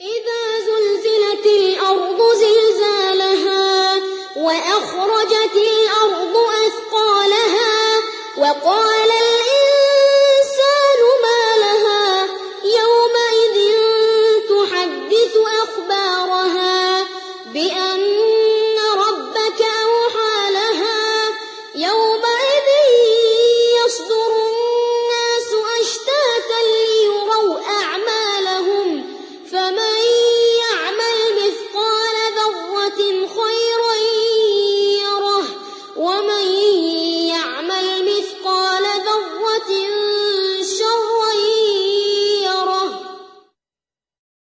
إذا زلزلت الأرض زلزالها وأخرجت الأرض أثقالها وقال